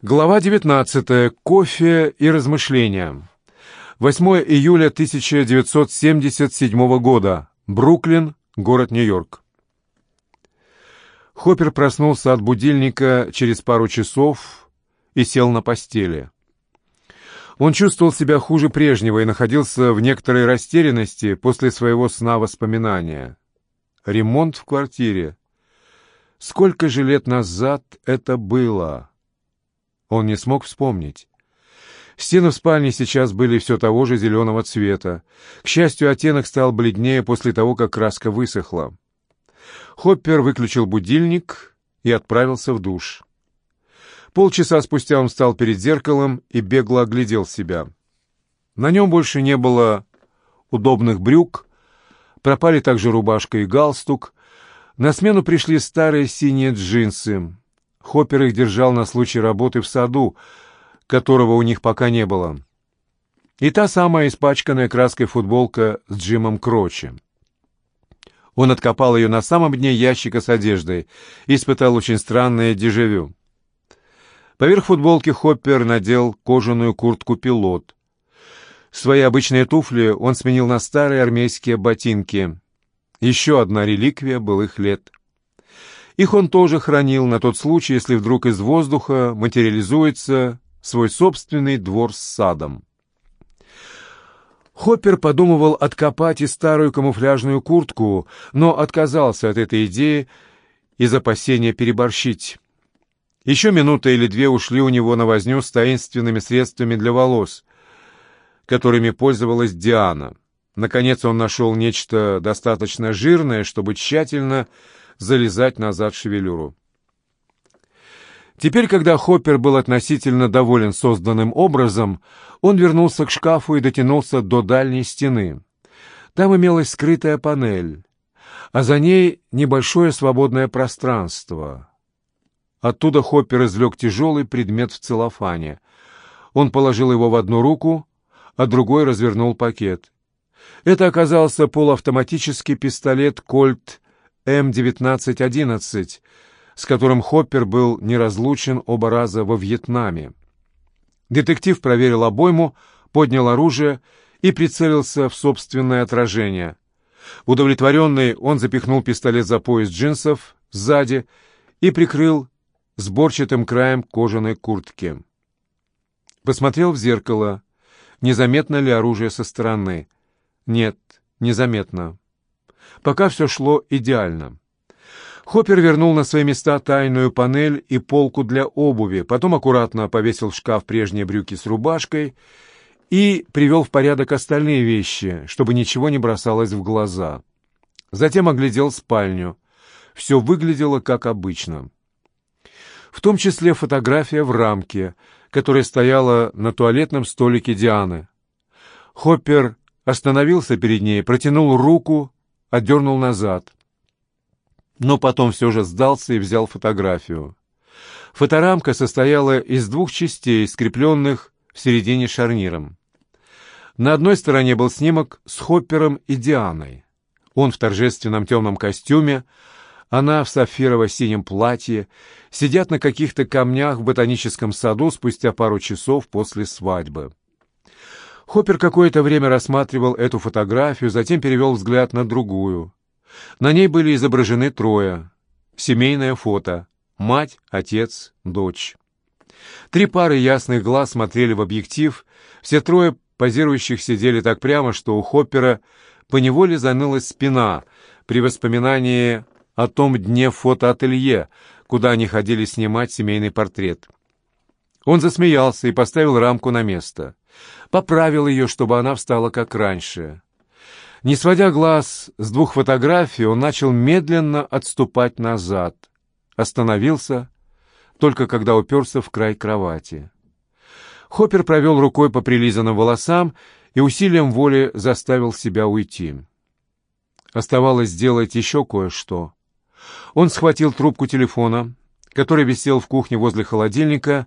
Глава 19. Кофе и размышления. 8 июля 1977 года. Бруклин, город Нью-Йорк. Хоппер проснулся от будильника через пару часов и сел на постели. Он чувствовал себя хуже прежнего и находился в некоторой растерянности после своего сна воспоминания. Ремонт в квартире. Сколько же лет назад это было? Он не смог вспомнить. Стены в спальне сейчас были все того же зеленого цвета. К счастью, оттенок стал бледнее после того, как краска высохла. Хоппер выключил будильник и отправился в душ. Полчаса спустя он встал перед зеркалом и бегло оглядел себя. На нем больше не было удобных брюк, пропали также рубашка и галстук. На смену пришли старые синие джинсы. Хоппер их держал на случай работы в саду, которого у них пока не было. И та самая испачканная краской футболка с Джимом Крочи. Он откопал ее на самом дне ящика с одеждой и испытал очень странное дежавю. Поверх футболки Хоппер надел кожаную куртку-пилот. Свои обычные туфли он сменил на старые армейские ботинки. Еще одна реликвия былых лет — их он тоже хранил на тот случай, если вдруг из воздуха материализуется свой собственный двор с садом. Хоппер подумывал откопать и старую камуфляжную куртку, но отказался от этой идеи из опасения переборщить. Еще минута или две ушли у него на возню с таинственными средствами для волос, которыми пользовалась Диана. Наконец он нашел нечто достаточно жирное, чтобы тщательно залезать назад шевелюру. Теперь, когда Хоппер был относительно доволен созданным образом, он вернулся к шкафу и дотянулся до дальней стены. Там имелась скрытая панель, а за ней небольшое свободное пространство. Оттуда Хоппер извлек тяжелый предмет в целлофане. Он положил его в одну руку, а другой развернул пакет. Это оказался полуавтоматический пистолет «Кольт» М-1911, с которым Хоппер был неразлучен оба раза во Вьетнаме. Детектив проверил обойму, поднял оружие и прицелился в собственное отражение. Удовлетворенный, он запихнул пистолет за пояс джинсов сзади и прикрыл сборчатым краем кожаной куртки. Посмотрел в зеркало, незаметно ли оружие со стороны. Нет, незаметно. Пока все шло идеально. Хоппер вернул на свои места тайную панель и полку для обуви, потом аккуратно повесил в шкаф прежние брюки с рубашкой и привел в порядок остальные вещи, чтобы ничего не бросалось в глаза. Затем оглядел спальню. Все выглядело как обычно. В том числе фотография в рамке, которая стояла на туалетном столике Дианы. Хоппер остановился перед ней, протянул руку отдернул назад. Но потом все же сдался и взял фотографию. Фоторамка состояла из двух частей, скрепленных в середине шарниром. На одной стороне был снимок с Хоппером и Дианой. Он в торжественном темном костюме, она в сапфирово-синем платье, сидят на каких-то камнях в ботаническом саду спустя пару часов после свадьбы. Хоппер какое-то время рассматривал эту фотографию, затем перевел взгляд на другую. На ней были изображены трое. Семейное фото. Мать, отец, дочь. Три пары ясных глаз смотрели в объектив. Все трое позирующих сидели так прямо, что у Хоппера поневоле занылась спина при воспоминании о том дне фотоателье, куда они ходили снимать семейный портрет. Он засмеялся и поставил рамку на место поправил ее, чтобы она встала как раньше. Не сводя глаз с двух фотографий, он начал медленно отступать назад. Остановился, только когда уперся в край кровати. Хоппер провел рукой по прилизанным волосам и усилием воли заставил себя уйти. Оставалось сделать еще кое-что. Он схватил трубку телефона, который висел в кухне возле холодильника,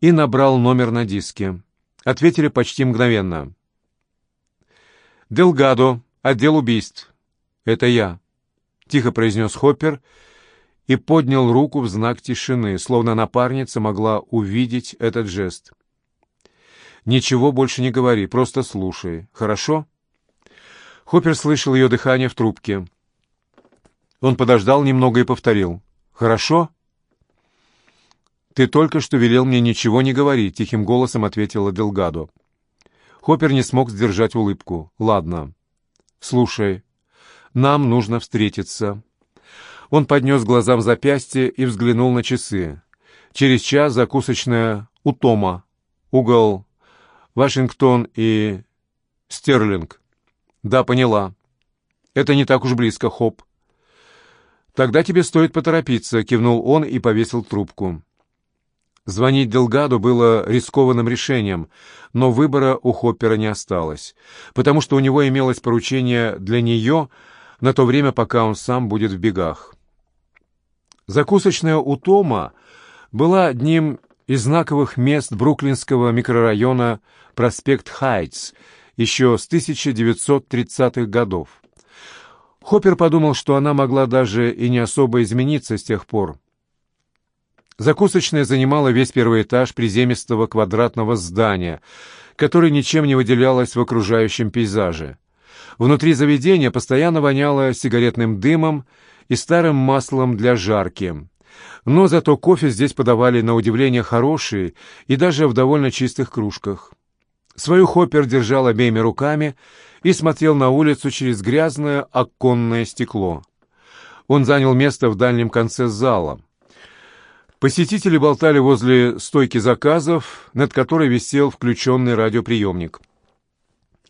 и набрал номер на диске ответили почти мгновенно. «Делгадо, отдел убийств». «Это я», — тихо произнес Хоппер и поднял руку в знак тишины, словно напарница могла увидеть этот жест. «Ничего больше не говори, просто слушай, хорошо?» Хоппер слышал ее дыхание в трубке. Он подождал немного и повторил. «Хорошо?» «Ты только что велел мне ничего не говорить», — тихим голосом ответила Делгадо. Хоппер не смог сдержать улыбку. «Ладно. Слушай, нам нужно встретиться». Он поднес глазам запястье и взглянул на часы. Через час закусочная у Тома. Угол Вашингтон и Стерлинг. Да, поняла. Это не так уж близко, Хоп. Тогда тебе стоит поторопиться, кивнул он и повесил трубку. Звонить Делгаду было рискованным решением, но выбора у Хоппера не осталось, потому что у него имелось поручение для нее на то время, пока он сам будет в бегах. Закусочная у Тома была одним из знаковых мест бруклинского микрорайона проспект Хайтс еще с 1930-х годов. Хоппер подумал, что она могла даже и не особо измениться с тех пор. Закусочная занимала весь первый этаж приземистого квадратного здания, которое ничем не выделялось в окружающем пейзаже. Внутри заведения постоянно воняло сигаретным дымом и старым маслом для жарки. Но зато кофе здесь подавали на удивление хороший и даже в довольно чистых кружках. Свою Хоппер держал обеими руками и смотрел на улицу через грязное оконное стекло. Он занял место в дальнем конце зала. Посетители болтали возле стойки заказов, над которой висел включенный радиоприемник.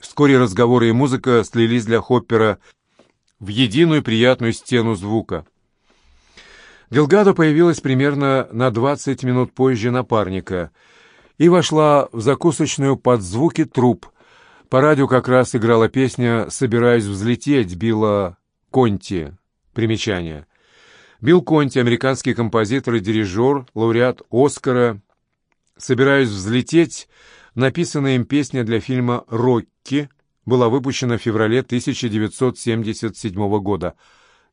Вскоре разговоры и музыка слились для Хоппера в единую приятную стену звука. Делгадо появилась примерно на 20 минут позже напарника и вошла в закусочную под звуки труб. По радио как раз играла песня «Собираюсь взлететь» Билла Конти. Примечание. Билл Конти, американский композитор и дирижер, лауреат Оскара. «Собираюсь взлететь» написанная им песня для фильма «Рокки» была выпущена в феврале 1977 года.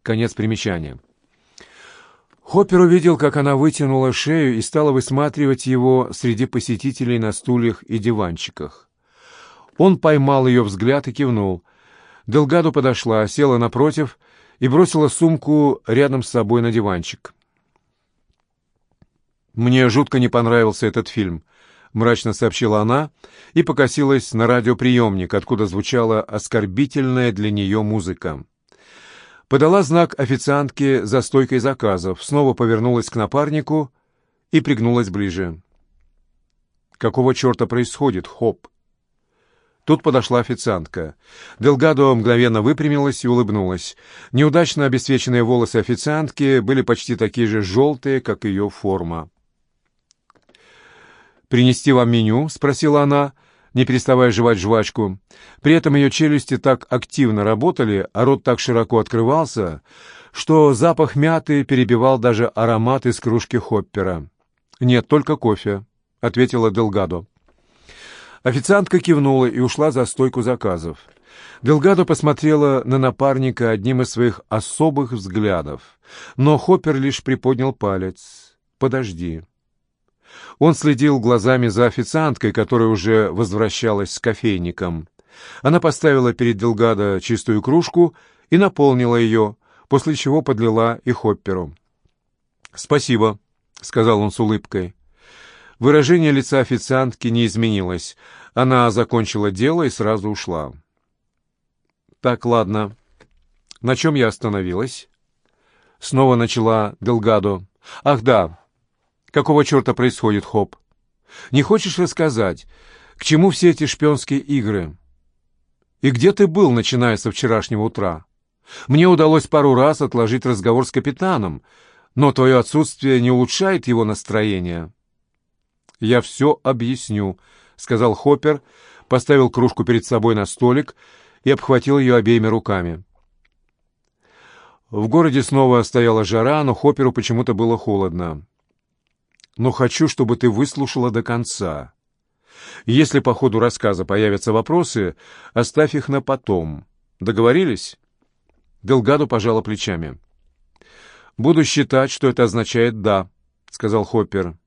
Конец примечания. Хоппер увидел, как она вытянула шею и стала высматривать его среди посетителей на стульях и диванчиках. Он поймал ее взгляд и кивнул. Делгадо подошла, села напротив и бросила сумку рядом с собой на диванчик. «Мне жутко не понравился этот фильм», — мрачно сообщила она и покосилась на радиоприемник, откуда звучала оскорбительная для нее музыка. Подала знак официантке за стойкой заказов, снова повернулась к напарнику и пригнулась ближе. «Какого черта происходит, Хоп?» Тут подошла официантка. Делгадо мгновенно выпрямилась и улыбнулась. Неудачно обесцвеченные волосы официантки были почти такие же желтые, как ее форма. «Принести вам меню?» — спросила она, не переставая жевать жвачку. При этом ее челюсти так активно работали, а рот так широко открывался, что запах мяты перебивал даже аромат из кружки хоппера. «Нет, только кофе», — ответила Делгадо. Официантка кивнула и ушла за стойку заказов. Делгадо посмотрела на напарника одним из своих особых взглядов, но Хоппер лишь приподнял палец. «Подожди». Он следил глазами за официанткой, которая уже возвращалась с кофейником. Она поставила перед Делгадо чистую кружку и наполнила ее, после чего подлила и Хопперу. «Спасибо», — сказал он с улыбкой. Выражение лица официантки не изменилось. Она закончила дело и сразу ушла. «Так, ладно. На чем я остановилась?» Снова начала Делгадо. «Ах, да. Какого черта происходит, Хоп? Не хочешь рассказать, к чему все эти шпионские игры? И где ты был, начиная со вчерашнего утра? Мне удалось пару раз отложить разговор с капитаном, но твое отсутствие не улучшает его настроение. «Я все объясню», — сказал Хоппер, поставил кружку перед собой на столик и обхватил ее обеими руками. В городе снова стояла жара, но Хопперу почему-то было холодно но хочу, чтобы ты выслушала до конца. Если по ходу рассказа появятся вопросы, оставь их на потом. Договорились?» Делгадо пожала плечами. «Буду считать, что это означает «да», — сказал Хоппер.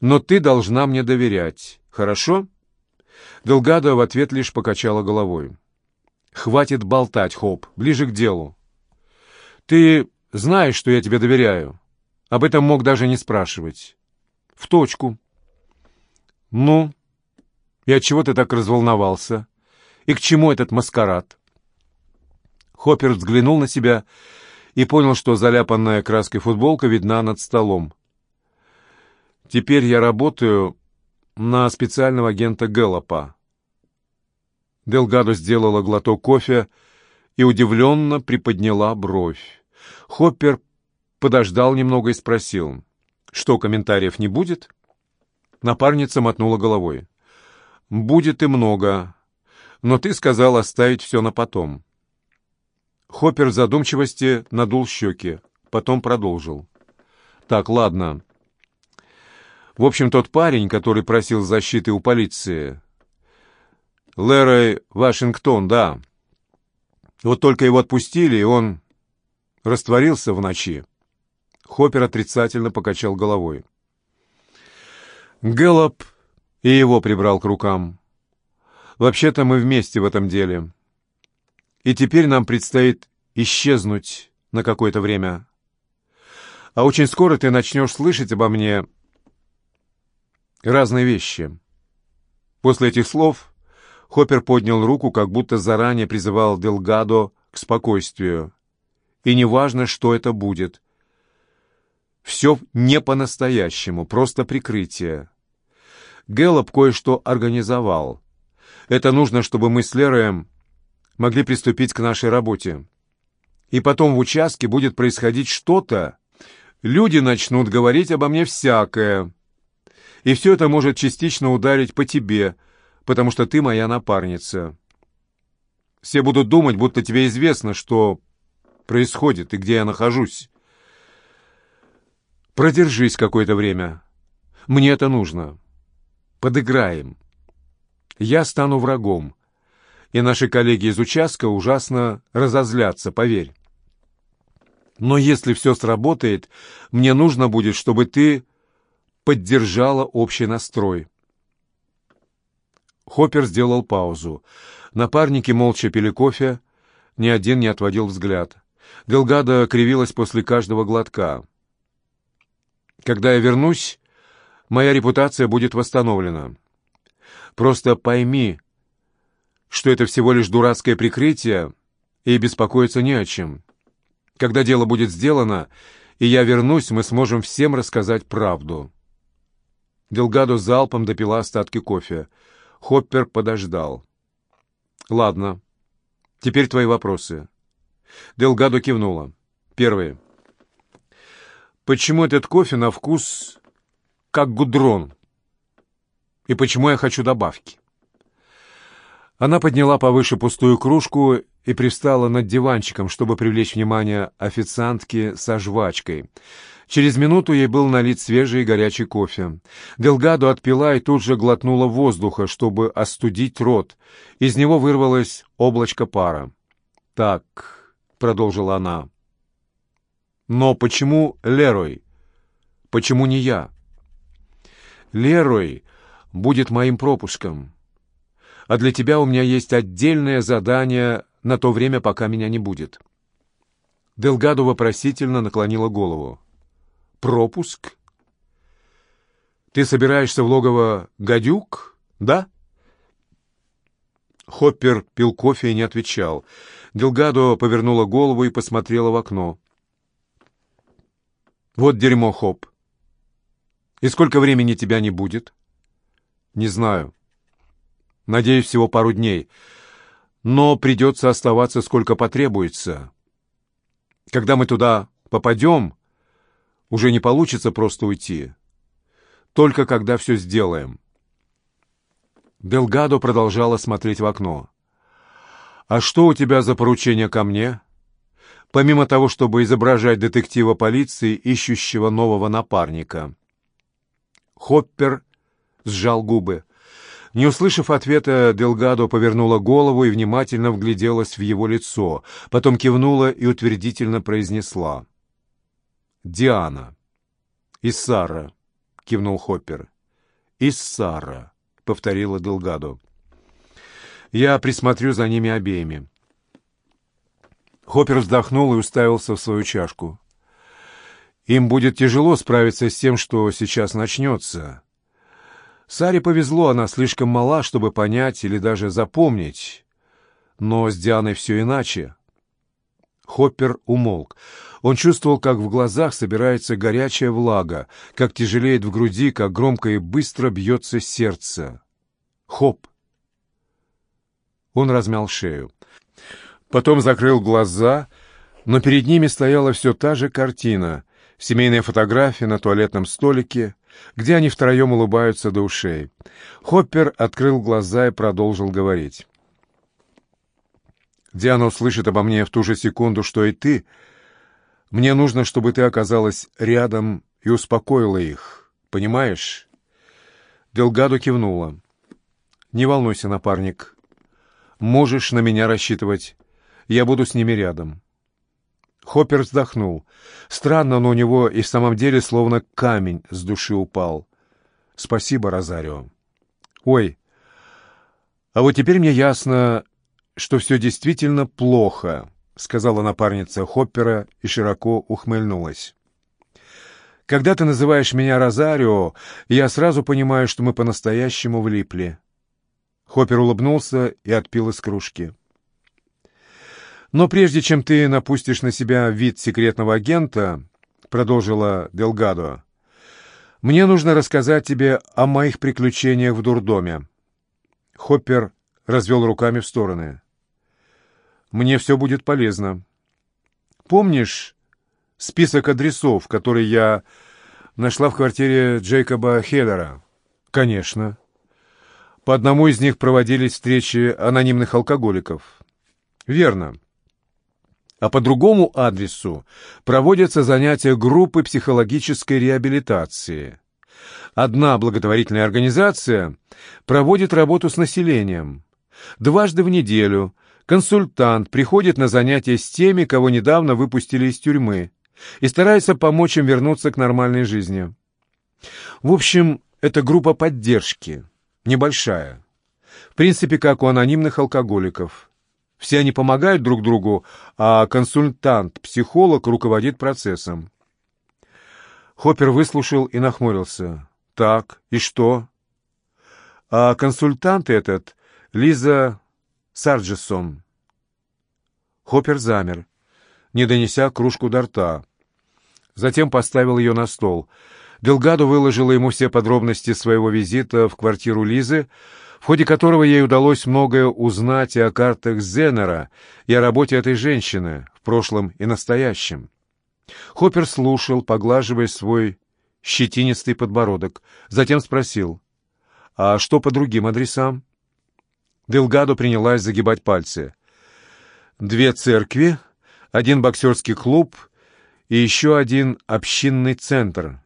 «Но ты должна мне доверять, хорошо?» Делгадо в ответ лишь покачала головой. «Хватит болтать, Хоп, ближе к делу. Ты знаешь, что я тебе доверяю. Об этом мог даже не спрашивать. В точку. Ну, и от чего ты так разволновался? И к чему этот маскарад?» Хоппер взглянул на себя и понял, что заляпанная краской футболка видна над столом. «Теперь я работаю на специального агента Гэллопа». Делгадо сделала глоток кофе и удивленно приподняла бровь. Хоппер подождал немного и спросил, что комментариев не будет? Напарница мотнула головой. «Будет и много, но ты сказал оставить все на потом». Хоппер в задумчивости надул щеки, потом продолжил. «Так, ладно. В общем, тот парень, который просил защиты у полиции... Лэрой Вашингтон, да. Вот только его отпустили, и он растворился в ночи». Хоппер отрицательно покачал головой. Гэллоп и его прибрал к рукам. «Вообще-то мы вместе в этом деле» и теперь нам предстоит исчезнуть на какое-то время. А очень скоро ты начнешь слышать обо мне разные вещи. После этих слов Хоппер поднял руку, как будто заранее призывал Делгадо к спокойствию. И неважно, что это будет. Все не по-настоящему, просто прикрытие. Гэллоп кое-что организовал. Это нужно, чтобы мы с Лероем могли приступить к нашей работе. И потом в участке будет происходить что-то, люди начнут говорить обо мне всякое. И все это может частично ударить по тебе, потому что ты моя напарница. Все будут думать, будто тебе известно, что происходит и где я нахожусь. Продержись какое-то время. Мне это нужно. Подыграем. Я стану врагом и наши коллеги из участка ужасно разозлятся, поверь. Но если все сработает, мне нужно будет, чтобы ты поддержала общий настрой. Хоппер сделал паузу. Напарники молча пили кофе, ни один не отводил взгляд. Делгада кривилась после каждого глотка. «Когда я вернусь, моя репутация будет восстановлена. Просто пойми, что это всего лишь дурацкое прикрытие, и беспокоиться не о чем. Когда дело будет сделано, и я вернусь, мы сможем всем рассказать правду». Делгадо залпом допила остатки кофе. Хоппер подождал. «Ладно. Теперь твои вопросы». Делгадо кивнула. Первый. «Почему этот кофе на вкус как гудрон? И почему я хочу добавки?» Она подняла повыше пустую кружку и пристала над диванчиком, чтобы привлечь внимание официантки со жвачкой. Через минуту ей был налит свежий горячий кофе. Делгадо отпила и тут же глотнула воздуха, чтобы остудить рот. Из него вырвалось облачко пара. «Так», — продолжила она, — «но почему Лерой? Почему не я?» «Лерой будет моим пропуском» а для тебя у меня есть отдельное задание на то время, пока меня не будет». Делгадо вопросительно наклонила голову. «Пропуск? Ты собираешься в логово «Гадюк», да?» Хоппер пил кофе и не отвечал. Делгадо повернула голову и посмотрела в окно. «Вот дерьмо, Хоп. И сколько времени тебя не будет?» «Не знаю. Надеюсь, всего пару дней. Но придется оставаться сколько потребуется. Когда мы туда попадем, уже не получится просто уйти. Только когда все сделаем. Делгадо продолжала смотреть в окно. «А что у тебя за поручение ко мне?» Помимо того, чтобы изображать детектива полиции, ищущего нового напарника. Хоппер сжал губы. Не услышав ответа, Делгадо повернула голову и внимательно вгляделась в его лицо, потом кивнула и утвердительно произнесла. Диана. И Сара, кивнул Хоппер. И Сара, повторила Делгадо. Я присмотрю за ними обеими. Хоппер вздохнул и уставился в свою чашку. Им будет тяжело справиться с тем, что сейчас начнется. Саре повезло, она слишком мала, чтобы понять или даже запомнить. Но с Дианой все иначе. Хоппер умолк. Он чувствовал, как в глазах собирается горячая влага, как тяжелеет в груди, как громко и быстро бьется сердце. Хоп! Он размял шею. Потом закрыл глаза, но перед ними стояла все та же картина. Семейная фотография на туалетном столике, где они втроем улыбаются до ушей. Хоппер открыл глаза и продолжил говорить. «Диана услышит обо мне в ту же секунду, что и ты. Мне нужно, чтобы ты оказалась рядом и успокоила их. Понимаешь?» Делгадо кивнула. «Не волнуйся, напарник. Можешь на меня рассчитывать. Я буду с ними рядом». Хоппер вздохнул. Странно, но у него и в самом деле словно камень с души упал. «Спасибо, Розарио». «Ой, а вот теперь мне ясно, что все действительно плохо», — сказала напарница Хоппера и широко ухмыльнулась. «Когда ты называешь меня Розарио, я сразу понимаю, что мы по-настоящему влипли». Хоппер улыбнулся и отпил из кружки. «Но прежде чем ты напустишь на себя вид секретного агента, — продолжила Делгадо, — мне нужно рассказать тебе о моих приключениях в дурдоме». Хоппер развел руками в стороны. «Мне все будет полезно. Помнишь список адресов, который я нашла в квартире Джейкоба Хеллера?» «Конечно». По одному из них проводились встречи анонимных алкоголиков. «Верно а по другому адресу проводятся занятия группы психологической реабилитации. Одна благотворительная организация проводит работу с населением. Дважды в неделю консультант приходит на занятия с теми, кого недавно выпустили из тюрьмы, и старается помочь им вернуться к нормальной жизни. В общем, это группа поддержки, небольшая. В принципе, как у анонимных алкоголиков – все они помогают друг другу, а консультант-психолог руководит процессом. Хоппер выслушал и нахмурился. «Так, и что?» «А консультант этот — Лиза Сарджесон». Хоппер замер, не донеся кружку до рта. Затем поставил ее на стол. Делгадо выложила ему все подробности своего визита в квартиру Лизы, в ходе которого ей удалось многое узнать и о картах Зенера, и о работе этой женщины, в прошлом и настоящем. Хоппер слушал, поглаживая свой щетинистый подбородок, затем спросил, «А что по другим адресам?» Делгадо принялась загибать пальцы. «Две церкви, один боксерский клуб и еще один общинный центр.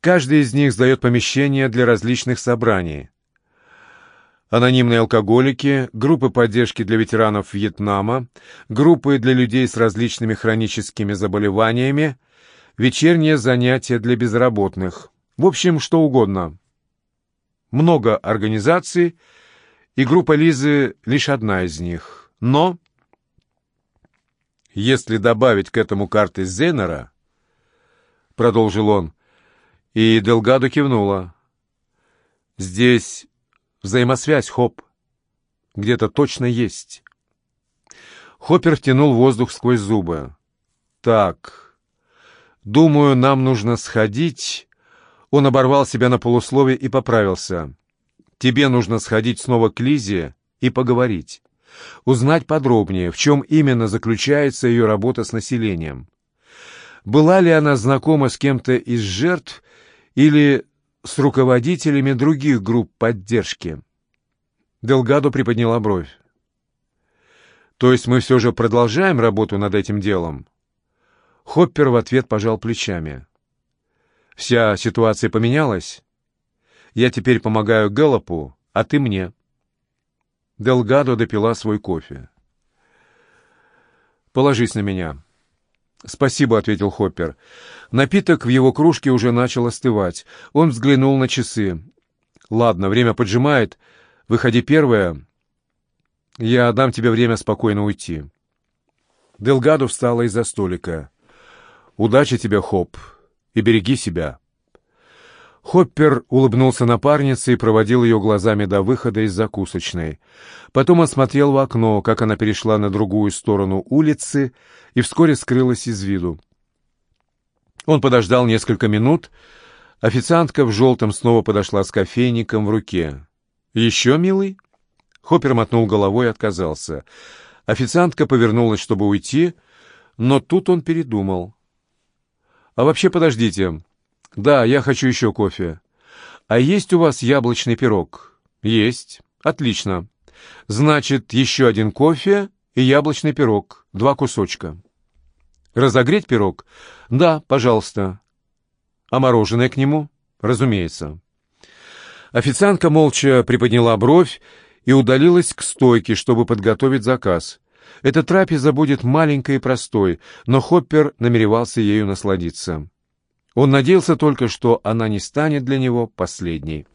Каждый из них сдает помещение для различных собраний анонимные алкоголики, группы поддержки для ветеранов Вьетнама, группы для людей с различными хроническими заболеваниями, вечерние занятия для безработных. В общем, что угодно. Много организаций, и группа Лизы лишь одна из них. Но, если добавить к этому карты Зенера, продолжил он, и Делгадо кивнула, здесь Взаимосвязь, Хоп. Где-то точно есть. Хоппер втянул воздух сквозь зубы. Так, думаю, нам нужно сходить... Он оборвал себя на полуслове и поправился. Тебе нужно сходить снова к Лизе и поговорить. Узнать подробнее, в чем именно заключается ее работа с населением. Была ли она знакома с кем-то из жертв или с руководителями других групп поддержки. Делгадо приподняла бровь. «То есть мы все же продолжаем работу над этим делом?» Хоппер в ответ пожал плечами. «Вся ситуация поменялась. Я теперь помогаю Гэллопу, а ты мне». Делгадо допила свой кофе. «Положись на меня. «Спасибо», — ответил Хоппер. Напиток в его кружке уже начал остывать. Он взглянул на часы. «Ладно, время поджимает. Выходи первая. Я дам тебе время спокойно уйти». Делгадо встала из-за столика. «Удачи тебе, Хоп, и береги себя». Хоппер улыбнулся напарнице и проводил ее глазами до выхода из закусочной. Потом осмотрел в окно, как она перешла на другую сторону улицы и вскоре скрылась из виду. Он подождал несколько минут. Официантка в желтом снова подошла с кофейником в руке. «Еще, милый?» Хоппер мотнул головой и отказался. Официантка повернулась, чтобы уйти, но тут он передумал. «А вообще, подождите. Да, я хочу еще кофе. А есть у вас яблочный пирог?» «Есть. Отлично. Значит, еще один кофе и яблочный пирог. Два кусочка». «Разогреть пирог?» «Да, пожалуйста». «А мороженое к нему?» «Разумеется». Официантка молча приподняла бровь и удалилась к стойке, чтобы подготовить заказ. Эта трапеза будет маленькой и простой, но Хоппер намеревался ею насладиться. Он надеялся только, что она не станет для него последней.